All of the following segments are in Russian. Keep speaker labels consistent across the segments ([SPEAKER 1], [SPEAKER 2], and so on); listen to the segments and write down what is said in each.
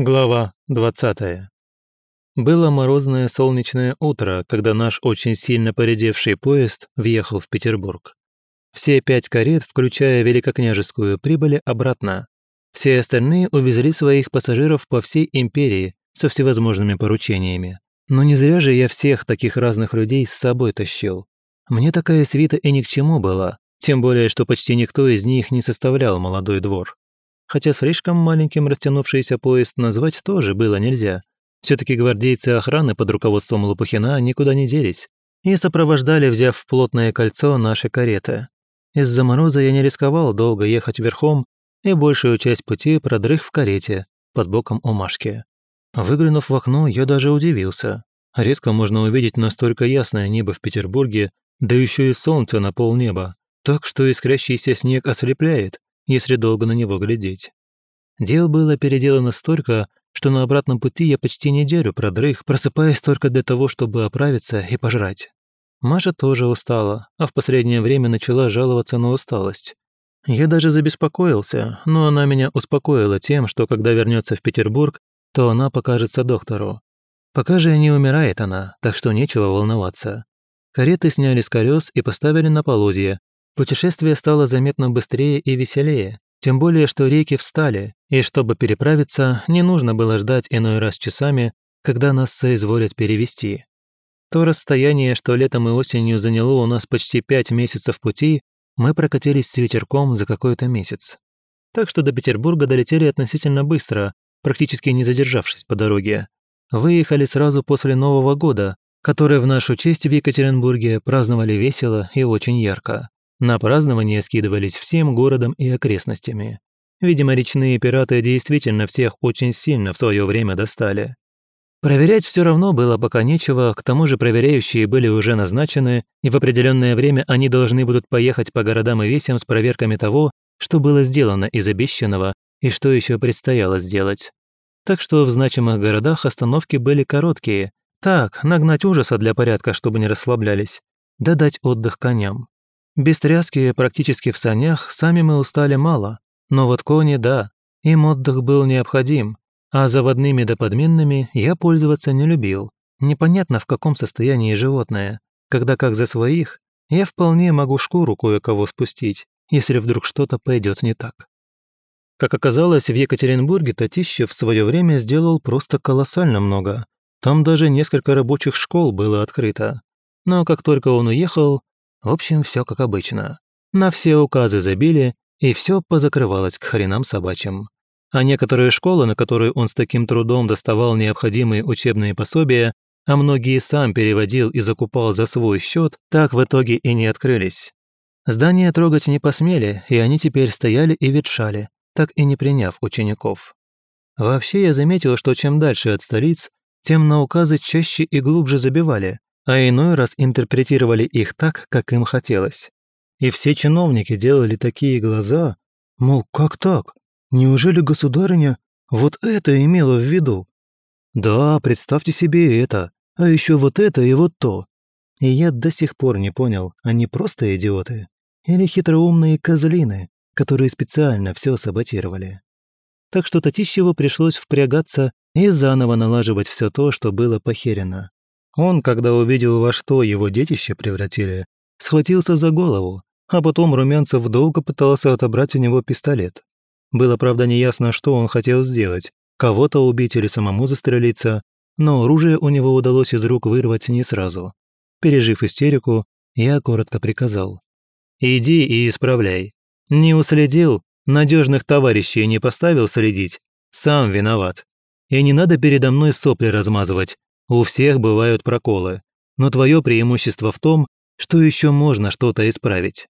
[SPEAKER 1] Глава 20. Было морозное солнечное утро, когда наш очень сильно поредевший поезд въехал в Петербург. Все пять карет, включая великокняжескую, прибыли обратно. Все остальные увезли своих пассажиров по всей империи со всевозможными поручениями. Но не зря же я всех таких разных людей с собой тащил. Мне такая свита и ни к чему была, тем более, что почти никто из них не составлял молодой двор хотя слишком маленьким растянувшийся поезд назвать тоже было нельзя. все таки гвардейцы охраны под руководством Лопухина никуда не делись и сопровождали, взяв в плотное кольцо, наши кареты. Из-за мороза я не рисковал долго ехать верхом и большую часть пути продрых в карете под боком у Машки. Выглянув в окно, я даже удивился. Редко можно увидеть настолько ясное небо в Петербурге, да еще и солнце на полнеба, так что искрящийся снег ослепляет, если долго на него глядеть. Дел было переделано столько, что на обратном пути я почти неделю продрых, просыпаясь только для того, чтобы оправиться и пожрать. Маша тоже устала, а в последнее время начала жаловаться на усталость. Я даже забеспокоился, но она меня успокоила тем, что когда вернется в Петербург, то она покажется доктору. Пока же не умирает она, так что нечего волноваться. Кареты сняли с колес и поставили на полозья, Путешествие стало заметно быстрее и веселее, тем более, что реки встали, и чтобы переправиться, не нужно было ждать иной раз часами, когда нас соизволят перевести. То расстояние, что летом и осенью заняло у нас почти пять месяцев пути, мы прокатились с ветерком за какой-то месяц. Так что до Петербурга долетели относительно быстро, практически не задержавшись по дороге. Выехали сразу после Нового года, который в нашу честь в Екатеринбурге праздновали весело и очень ярко. На празднование скидывались всем городом и окрестностями. Видимо, речные пираты действительно всех очень сильно в свое время достали. Проверять все равно было пока нечего, к тому же проверяющие были уже назначены, и в определенное время они должны будут поехать по городам и весям с проверками того, что было сделано из обещанного и что еще предстояло сделать. Так что в значимых городах остановки были короткие. Так, нагнать ужаса для порядка, чтобы не расслаблялись. Да дать отдых коням. Без тряски практически в санях сами мы устали мало, но вот кони – да, им отдых был необходим, а заводными да подменными я пользоваться не любил. Непонятно, в каком состоянии животное, когда как за своих, я вполне могу шкуру кое-кого спустить, если вдруг что-то пойдет не так. Как оказалось, в Екатеринбурге Татищев в свое время сделал просто колоссально много. Там даже несколько рабочих школ было открыто. Но как только он уехал, в общем, все как обычно. На все указы забили, и все позакрывалось к хренам собачьим. А некоторые школы, на которые он с таким трудом доставал необходимые учебные пособия, а многие сам переводил и закупал за свой счет, так в итоге и не открылись. Здания трогать не посмели, и они теперь стояли и ветшали, так и не приняв учеников. Вообще я заметил, что чем дальше от столиц, тем на указы чаще и глубже забивали, а иной раз интерпретировали их так, как им хотелось. И все чиновники делали такие глаза, мол, как так? Неужели государыня вот это имела в виду? Да, представьте себе это, а еще вот это и вот то. И я до сих пор не понял, они просто идиоты или хитроумные козлины, которые специально все саботировали. Так что Татищеву пришлось впрягаться и заново налаживать все то, что было похерено. Он, когда увидел, во что его детище превратили, схватился за голову, а потом Румянцев долго пытался отобрать у него пистолет. Было, правда, неясно, что он хотел сделать, кого-то убить или самому застрелиться, но оружие у него удалось из рук вырвать не сразу. Пережив истерику, я коротко приказал. «Иди и исправляй. Не уследил, надежных товарищей не поставил следить, сам виноват. И не надо передо мной сопли размазывать, у всех бывают проколы, но твое преимущество в том, что еще можно что-то исправить.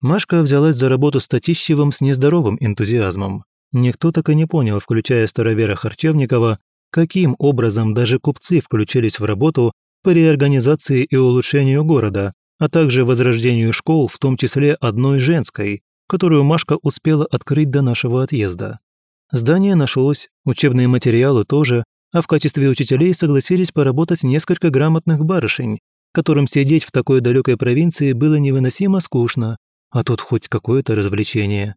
[SPEAKER 1] Машка взялась за работу с с нездоровым энтузиазмом. Никто так и не понял, включая старовера Харчевникова, каким образом даже купцы включились в работу по реорганизации и улучшению города, а также возрождению школ, в том числе одной женской, которую Машка успела открыть до нашего отъезда. Здание нашлось, учебные материалы тоже, а в качестве учителей согласились поработать несколько грамотных барышень, которым сидеть в такой далекой провинции было невыносимо скучно, а тут хоть какое-то развлечение.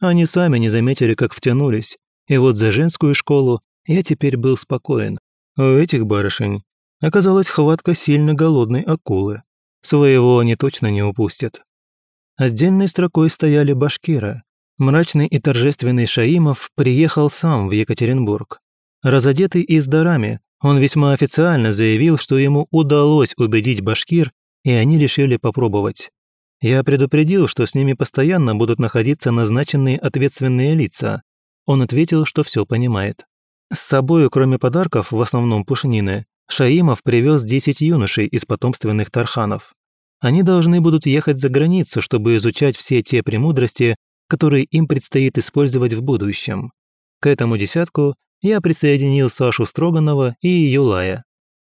[SPEAKER 1] Они сами не заметили, как втянулись, и вот за женскую школу я теперь был спокоен. У этих барышень оказалась хватка сильно голодной акулы. Своего они точно не упустят. Отдельной строкой стояли башкиры. Мрачный и торжественный Шаимов приехал сам в Екатеринбург. Разодетый и с дарами, он весьма официально заявил, что ему удалось убедить башкир, и они решили попробовать. Я предупредил, что с ними постоянно будут находиться назначенные ответственные лица. Он ответил, что все понимает. С собой, кроме подарков, в основном пушнины, Шаимов привез 10 юношей из потомственных тарханов. Они должны будут ехать за границу, чтобы изучать все те премудрости, которые им предстоит использовать в будущем. К этому десятку я присоединил Сашу Строганова и Юлая.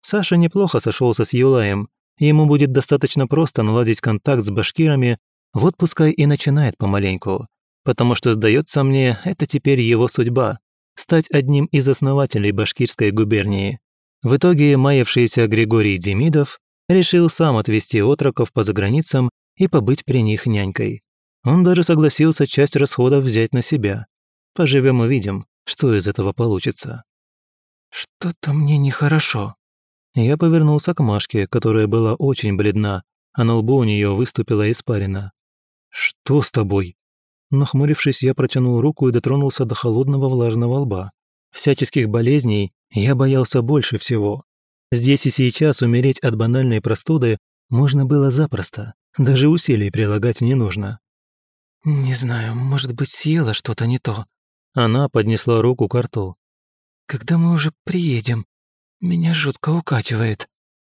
[SPEAKER 1] Саша неплохо сошелся с Юлаем, ему будет достаточно просто наладить контакт с башкирами, вот пускай и начинает помаленьку, потому что, сдается мне, это теперь его судьба – стать одним из основателей башкирской губернии. В итоге маявшийся Григорий Демидов решил сам отвезти отроков по заграницам и побыть при них нянькой. Он даже согласился часть расходов взять на себя. Поживем увидим, что из этого получится. «Что-то мне нехорошо», я повернулся к Машке, которая была очень бледна, а на лбу у нее выступила испарина. «Что с тобой?» Нахмурившись, я протянул руку и дотронулся до холодного влажного лба. Всяческих болезней я боялся больше всего. Здесь и сейчас умереть от банальной простуды можно было запросто, даже усилий прилагать не нужно. «Не знаю, может быть, съела что-то не то». Она поднесла руку к рту. «Когда мы уже приедем?» Меня жутко укачивает.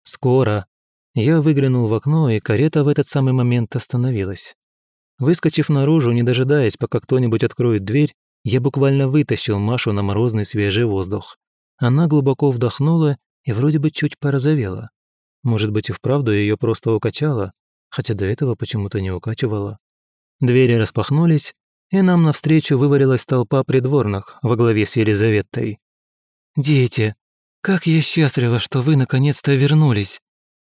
[SPEAKER 1] Скоро. Я выглянул в окно, и карета в этот самый момент остановилась. Выскочив наружу, не дожидаясь, пока кто-нибудь откроет дверь, я буквально вытащил Машу на морозный свежий воздух. Она глубоко вдохнула и вроде бы чуть порозовела. Может быть, и вправду ее просто укачало, хотя до этого почему-то не укачивало. Двери распахнулись, и нам навстречу вывалилась толпа придворных во главе с Елизаветой. «Дети!» «Как я счастлива, что вы наконец-то вернулись!»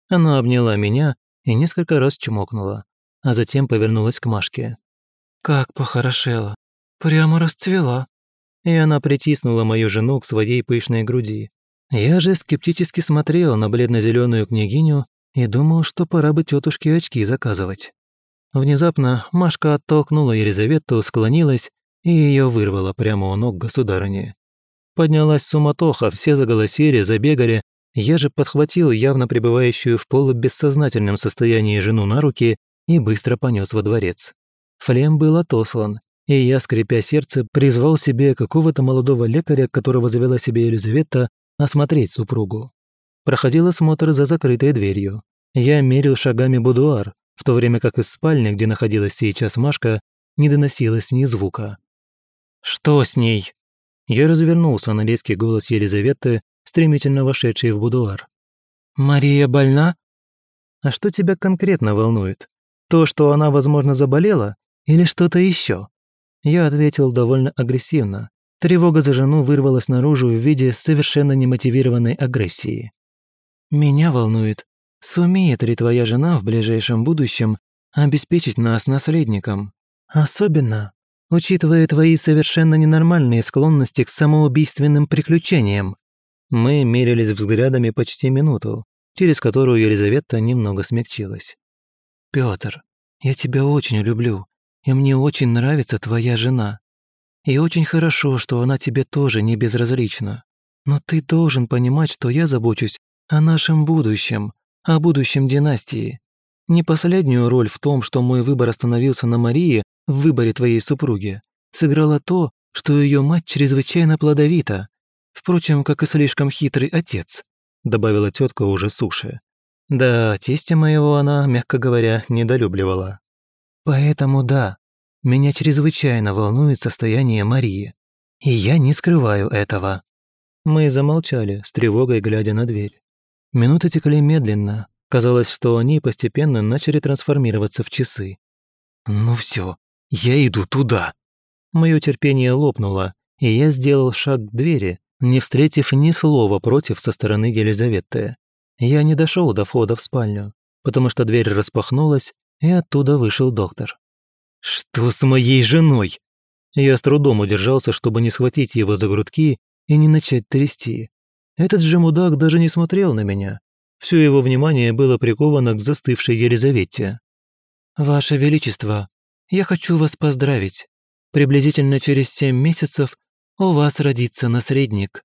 [SPEAKER 1] Она обняла меня и несколько раз чмокнула, а затем повернулась к Машке. «Как похорошела! Прямо расцвела!» И она притиснула мою жену к своей пышной груди. Я же скептически смотрел на бледно-зеленую княгиню и думал, что пора бы тетушке очки заказывать. Внезапно Машка оттолкнула Елизавету, склонилась и ее вырвала прямо у ног государыни. Поднялась суматоха, все заголосили, забегали. Я же подхватил явно пребывающую в полубессознательном состоянии жену на руки и быстро понес во дворец. Флем был отослан, и я, скрипя сердце, призвал себе какого-то молодого лекаря, которого завела себе Елизавета, осмотреть супругу. Проходил осмотр за закрытой дверью. Я мерил шагами будуар, в то время как из спальни, где находилась сейчас Машка, не доносилось ни звука. «Что с ней?» Я развернулся на резкий голос Елизаветы, стремительно вошедшей в будуар. «Мария больна?» «А что тебя конкретно волнует? То, что она, возможно, заболела? Или что-то еще?» Я ответил довольно агрессивно. Тревога за жену вырвалась наружу в виде совершенно немотивированной агрессии. «Меня волнует, сумеет ли твоя жена в ближайшем будущем обеспечить нас наследником? Особенно, учитывая твои совершенно ненормальные склонности к самоубийственным приключениям». Мы мерились взглядами почти минуту, через которую Елизавета немного смягчилась. «Пётр, я тебя очень люблю, и мне очень нравится твоя жена. И очень хорошо, что она тебе тоже не безразлична. Но ты должен понимать, что я забочусь о нашем будущем, о будущем династии. Не последнюю роль в том, что мой выбор остановился на Марии, в выборе твоей супруги сыграло то, что ее мать чрезвычайно плодовита, впрочем, как и слишком хитрый отец», добавила тетка уже суше. Да, тестя моего она, мягко говоря, недолюбливала. Поэтому да, меня чрезвычайно волнует состояние Марии. И я не скрываю этого. Мы замолчали, с тревогой глядя на дверь. Минуты текли медленно. Казалось, что они постепенно начали трансформироваться в часы. Ну все, я иду туда. Мое терпение лопнуло, и я сделал шаг к двери, не встретив ни слова против со стороны Елизаветы. Я не дошел до входа в спальню, потому что дверь распахнулась, и оттуда вышел доктор. «Что с моей женой?» Я с трудом удержался, чтобы не схватить его за грудки и не начать трясти. Этот же мудак даже не смотрел на меня. Все его внимание было приковано к застывшей Елизавете. «Ваше Величество, я хочу вас поздравить. Приблизительно через семь месяцев у вас родится наследник».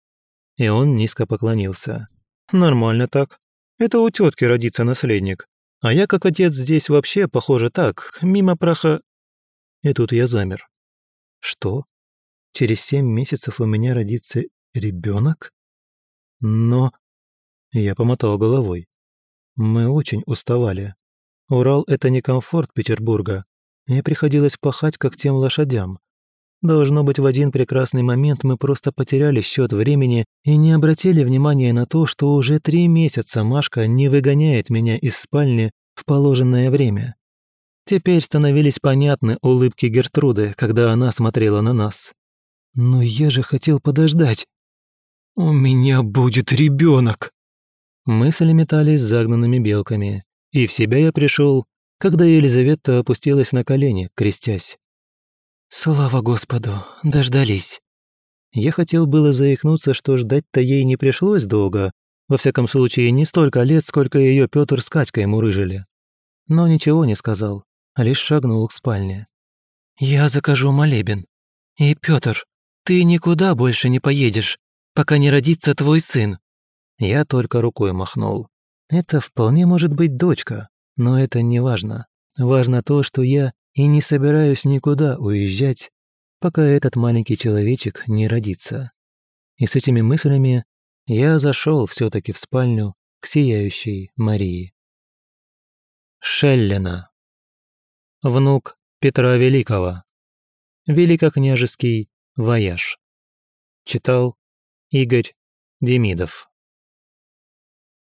[SPEAKER 1] И он низко поклонился. «Нормально так. Это у тетки родится наследник. А я, как отец, здесь вообще, похоже, так, мимо праха...» И тут я замер. «Что? Через семь месяцев у меня родится ребенок? Но...» Я помотал головой. Мы очень уставали. Урал — это не комфорт Петербурга. Мне приходилось пахать, как тем лошадям. Должно быть, в один прекрасный момент мы просто потеряли счет времени и не обратили внимания на то, что уже три месяца Машка не выгоняет меня из спальни в положенное время. Теперь становились понятны улыбки Гертруды, когда она смотрела на нас. Но я же хотел подождать. «У меня будет ребенок. Мысли метались загнанными белками, и в себя я пришел, когда Елизавета опустилась на колени, крестясь. Слава Господу, дождались. Я хотел было заикнуться, что ждать-то ей не пришлось долго, во всяком случае не столько лет, сколько ее Петр с Катькой мурыжили. Но ничего не сказал, а лишь шагнул к спальне. «Я закажу молебен. И, Петр, ты никуда больше не поедешь, пока не родится твой сын». Я только рукой махнул. Это вполне может быть дочка, но это не важно. Важно то, что я и не собираюсь никуда уезжать, пока этот маленький человечек не родится. И с этими мыслями я зашел все-таки в спальню к сияющей Марии. Шеллина. Внук Петра Великого. Великокняжеский вояж. Читал Игорь Демидов.